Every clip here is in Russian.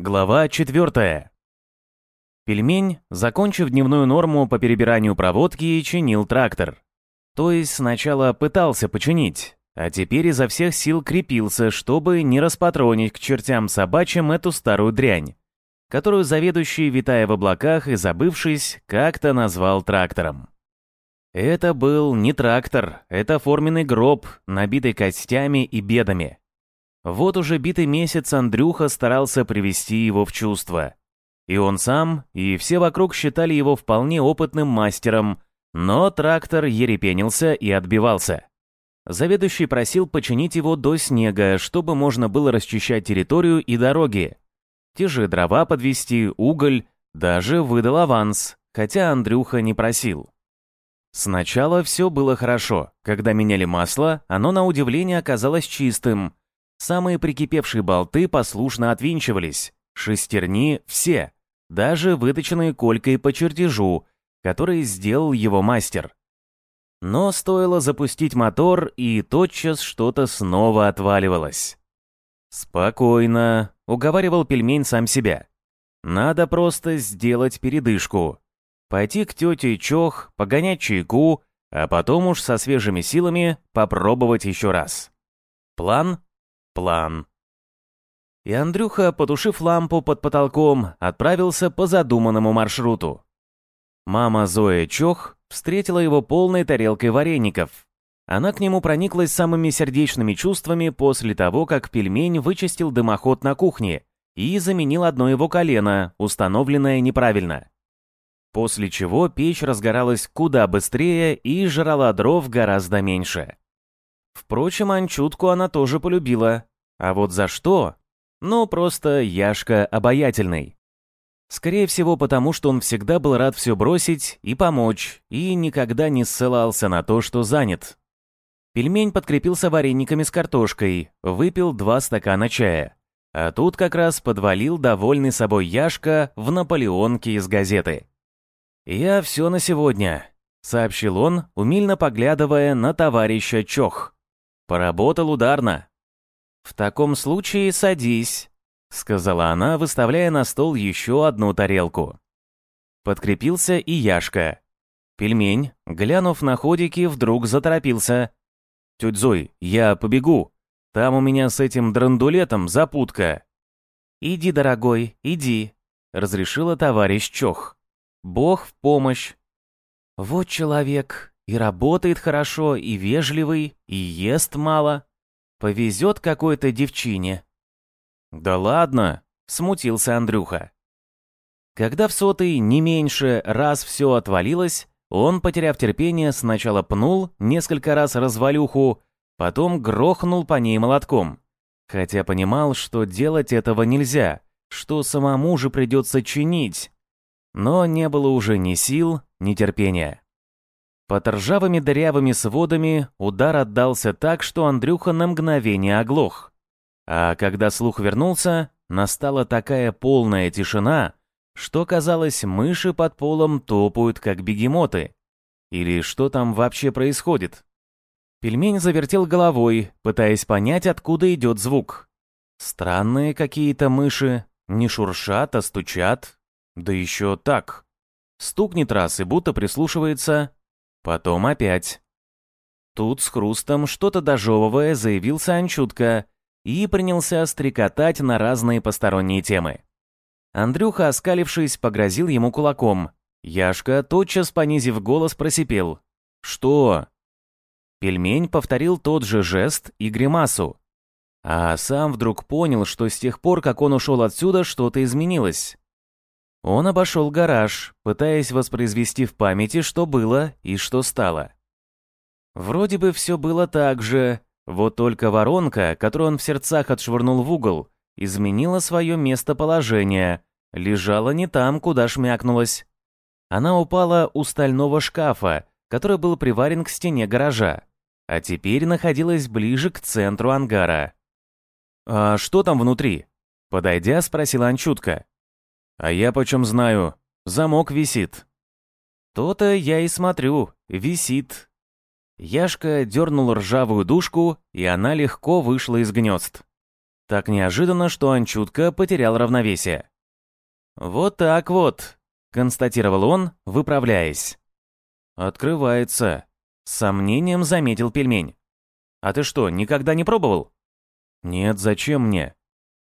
Глава 4. Пельмень, закончив дневную норму по перебиранию проводки, чинил трактор. То есть сначала пытался починить, а теперь изо всех сил крепился, чтобы не распатронить к чертям собачьим эту старую дрянь, которую заведующий, витая в облаках и забывшись, как-то назвал трактором. Это был не трактор, это форменный гроб, набитый костями и бедами. Вот уже битый месяц Андрюха старался привести его в чувство. И он сам, и все вокруг считали его вполне опытным мастером, но трактор ерепенился и отбивался. Заведующий просил починить его до снега, чтобы можно было расчищать территорию и дороги. Те же дрова подвести, уголь, даже выдал аванс, хотя Андрюха не просил. Сначала все было хорошо. Когда меняли масло, оно на удивление оказалось чистым, Самые прикипевшие болты послушно отвинчивались, шестерни — все, даже выточенные колькой по чертежу, который сделал его мастер. Но стоило запустить мотор, и тотчас что-то снова отваливалось. «Спокойно», — уговаривал пельмень сам себя. «Надо просто сделать передышку. Пойти к тете Чох, погонять чайку, а потом уж со свежими силами попробовать еще раз». План план. И Андрюха, потушив лампу под потолком, отправился по задуманному маршруту. Мама Зоя Чох встретила его полной тарелкой вареников. Она к нему прониклась самыми сердечными чувствами после того, как пельмень вычистил дымоход на кухне и заменил одно его колено, установленное неправильно. После чего печь разгоралась куда быстрее и жрала дров гораздо меньше. Впрочем, Анчутку она тоже полюбила. А вот за что? Ну, просто Яшка обаятельный. Скорее всего, потому что он всегда был рад все бросить и помочь, и никогда не ссылался на то, что занят. Пельмень подкрепился варениками с картошкой, выпил два стакана чая. А тут как раз подвалил довольный собой Яшка в Наполеонке из газеты. «Я все на сегодня», — сообщил он, умильно поглядывая на товарища Чох. Поработал ударно. В таком случае садись, сказала она, выставляя на стол еще одну тарелку. Подкрепился и Яшка. Пельмень, глянув на ходики, вдруг заторопился. «Тетя Зой, я побегу. Там у меня с этим драндулетом запутка». «Иди, дорогой, иди», — разрешила товарищ Чох. «Бог в помощь». «Вот человек, и работает хорошо, и вежливый, и ест мало. Повезет какой-то девчине. Да ладно, смутился Андрюха. Когда в сотый не меньше раз все отвалилось, он, потеряв терпение, сначала пнул несколько раз развалюху, потом грохнул по ней молотком. Хотя понимал, что делать этого нельзя, что самому же придется чинить. Но не было уже ни сил, ни терпения. Под ржавыми дырявыми сводами удар отдался так, что Андрюха на мгновение оглох. А когда слух вернулся, настала такая полная тишина, что, казалось, мыши под полом топают, как бегемоты. Или что там вообще происходит? Пельмень завертел головой, пытаясь понять, откуда идет звук. Странные какие-то мыши, не шуршат, а стучат. Да еще так. Стукнет раз и будто прислушивается, Потом опять. Тут с хрустом, что-то дожевывая, заявился Анчутка и принялся стрекотать на разные посторонние темы. Андрюха, оскалившись, погрозил ему кулаком. Яшка, тотчас понизив голос, просипел. «Что?» Пельмень повторил тот же жест и гримасу. А сам вдруг понял, что с тех пор, как он ушел отсюда, что-то изменилось. Он обошел гараж, пытаясь воспроизвести в памяти, что было и что стало. Вроде бы все было так же, вот только воронка, которую он в сердцах отшвырнул в угол, изменила свое местоположение, лежала не там, куда шмякнулась. Она упала у стального шкафа, который был приварен к стене гаража, а теперь находилась ближе к центру ангара. «А что там внутри?» Подойдя, спросила Анчутка. А я почем знаю? Замок висит. То-то я и смотрю, висит. Яшка дернул ржавую дужку, и она легко вышла из гнезд. Так неожиданно, что Анчутка потерял равновесие. «Вот так вот», — констатировал он, выправляясь. «Открывается», — с сомнением заметил пельмень. «А ты что, никогда не пробовал?» «Нет, зачем мне?»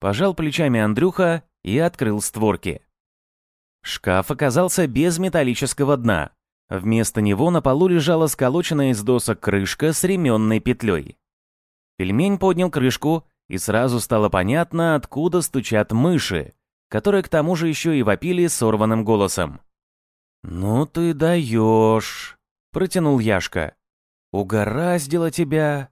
Пожал плечами Андрюха и открыл створки. Шкаф оказался без металлического дна. Вместо него на полу лежала сколоченная из досок крышка с ременной петлей. Пельмень поднял крышку, и сразу стало понятно, откуда стучат мыши, которые к тому же еще и вопили сорванным голосом. «Ну ты даешь!» — протянул Яшка. «Угораздило тебя!»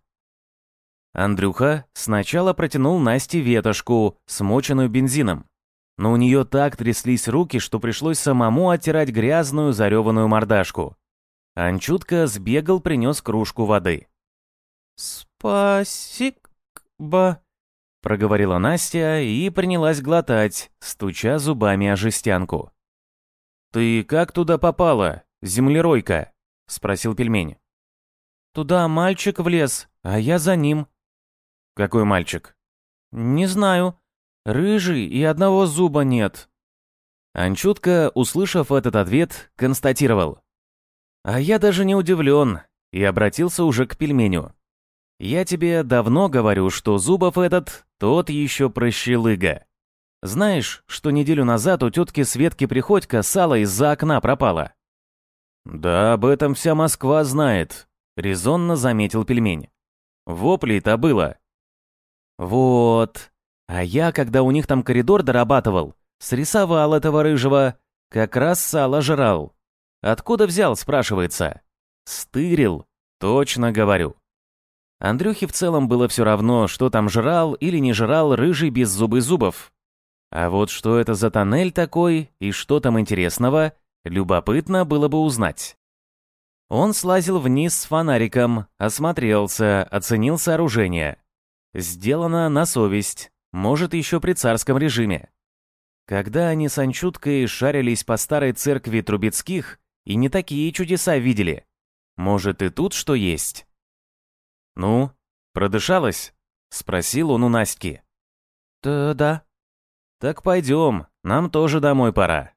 Андрюха сначала протянул Насте ветошку, смоченную бензином. Но у нее так тряслись руки, что пришлось самому оттирать грязную зареванную мордашку. Анчутка сбегал, принес кружку воды. «Спасибо», — проговорила Настя и принялась глотать, стуча зубами о жестянку. «Ты как туда попала, землеройка?» — спросил пельмень. «Туда мальчик влез, а я за ним», «Какой мальчик?» «Не знаю. Рыжий и одного зуба нет». Анчутка, услышав этот ответ, констатировал. «А я даже не удивлен» и обратился уже к пельменю. «Я тебе давно говорю, что Зубов этот, тот еще прощелыга. Знаешь, что неделю назад у тетки Светки Приходько сало из-за окна пропало?» «Да об этом вся Москва знает», — резонно заметил пельмень. «Воплей-то было. Вот. А я, когда у них там коридор дорабатывал, срисовал этого рыжего, как раз сало жрал. Откуда взял, спрашивается? Стырил, точно говорю. Андрюхе в целом было все равно, что там жрал или не жрал рыжий без зубы зубов. А вот что это за тоннель такой и что там интересного, любопытно было бы узнать. Он слазил вниз с фонариком, осмотрелся, оценил сооружение. Сделано на совесть, может, еще при царском режиме. Когда они с Анчуткой шарились по старой церкви Трубецких и не такие чудеса видели. Может, и тут что есть? «Ну, продышалась?» — спросил он у Настки. «Да-да». «Так пойдем, нам тоже домой пора».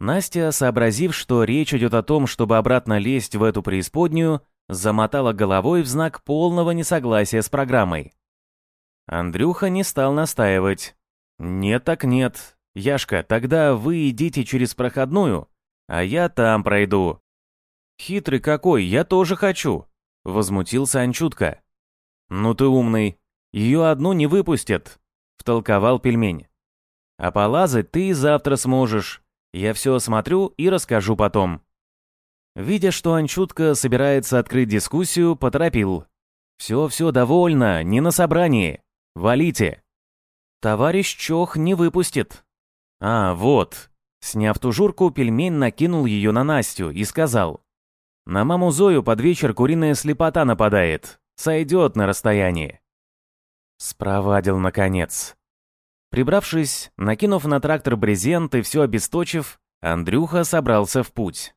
Настя, сообразив, что речь идет о том, чтобы обратно лезть в эту преисподнюю, замотала головой в знак полного несогласия с программой. Андрюха не стал настаивать. «Нет так нет. Яшка, тогда вы идите через проходную, а я там пройду». «Хитрый какой, я тоже хочу», — возмутился Анчутка. «Ну ты умный. Ее одну не выпустят», — втолковал пельмень. «А полазать ты завтра сможешь. Я все осмотрю и расскажу потом». Видя, что Анчутка собирается открыть дискуссию, поторопил. «Все-все, довольно, не на собрании. Валите!» «Товарищ Чох не выпустит». «А, вот». Сняв тужурку, пельмень накинул ее на Настю и сказал. «На маму Зою под вечер куриная слепота нападает. Сойдет на расстоянии». Спровадил, наконец. Прибравшись, накинув на трактор брезент и все обесточив, Андрюха собрался в путь.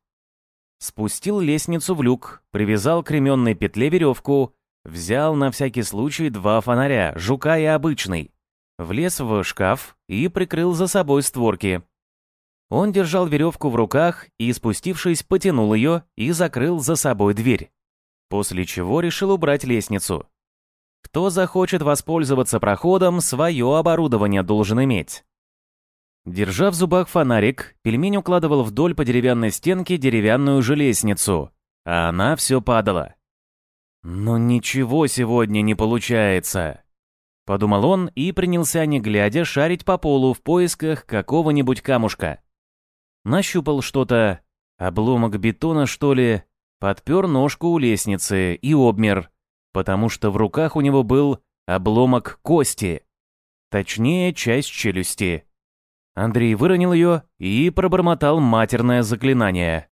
Спустил лестницу в люк, привязал к ременной петле веревку, взял на всякий случай два фонаря, жука и обычный, влез в шкаф и прикрыл за собой створки. Он держал веревку в руках и, спустившись, потянул ее и закрыл за собой дверь. После чего решил убрать лестницу. Кто захочет воспользоваться проходом, свое оборудование должен иметь. Держа в зубах фонарик, пельмень укладывал вдоль по деревянной стенке деревянную же лестницу, а она все падала. «Ну ничего сегодня не получается», — подумал он и принялся, не глядя, шарить по полу в поисках какого-нибудь камушка. Нащупал что-то, обломок бетона, что ли, подпер ножку у лестницы и обмер, потому что в руках у него был обломок кости, точнее, часть челюсти. Андрей выронил ее и пробормотал матерное заклинание.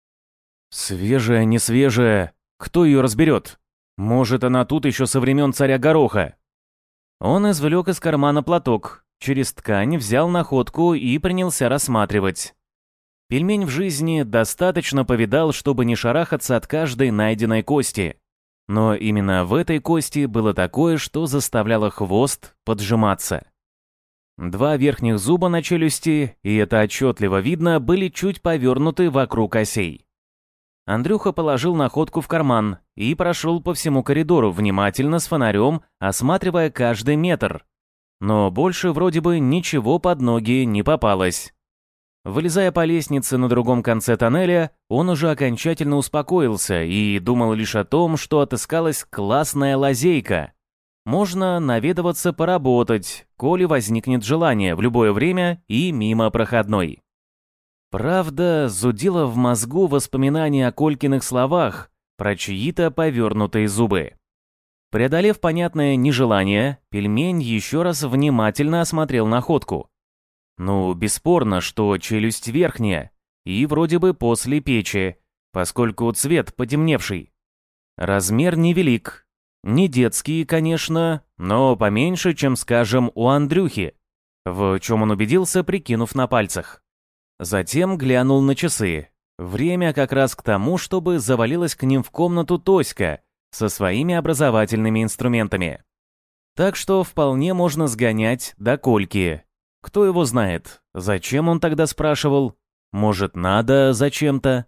«Свежая, не свежая, кто ее разберет? Может, она тут еще со времен царя Гороха?» Он извлек из кармана платок, через ткань взял находку и принялся рассматривать. Пельмень в жизни достаточно повидал, чтобы не шарахаться от каждой найденной кости. Но именно в этой кости было такое, что заставляло хвост поджиматься. Два верхних зуба на челюсти, и это отчетливо видно, были чуть повернуты вокруг осей. Андрюха положил находку в карман и прошел по всему коридору, внимательно с фонарем, осматривая каждый метр. Но больше вроде бы ничего под ноги не попалось. Вылезая по лестнице на другом конце тоннеля, он уже окончательно успокоился и думал лишь о том, что отыскалась классная лазейка. Можно наведываться поработать, коли возникнет желание в любое время и мимо проходной. Правда, зудило в мозгу воспоминание о Колькиных словах про чьи-то повернутые зубы. Преодолев понятное нежелание, пельмень еще раз внимательно осмотрел находку. Ну, бесспорно, что челюсть верхняя, и вроде бы после печи, поскольку цвет потемневший. Размер невелик. Не детский, конечно, но поменьше, чем, скажем, у Андрюхи, в чем он убедился, прикинув на пальцах. Затем глянул на часы. Время как раз к тому, чтобы завалилась к ним в комнату Тоська со своими образовательными инструментами. Так что вполне можно сгонять до Кольки, кто его знает? Зачем он тогда спрашивал? Может, надо зачем-то?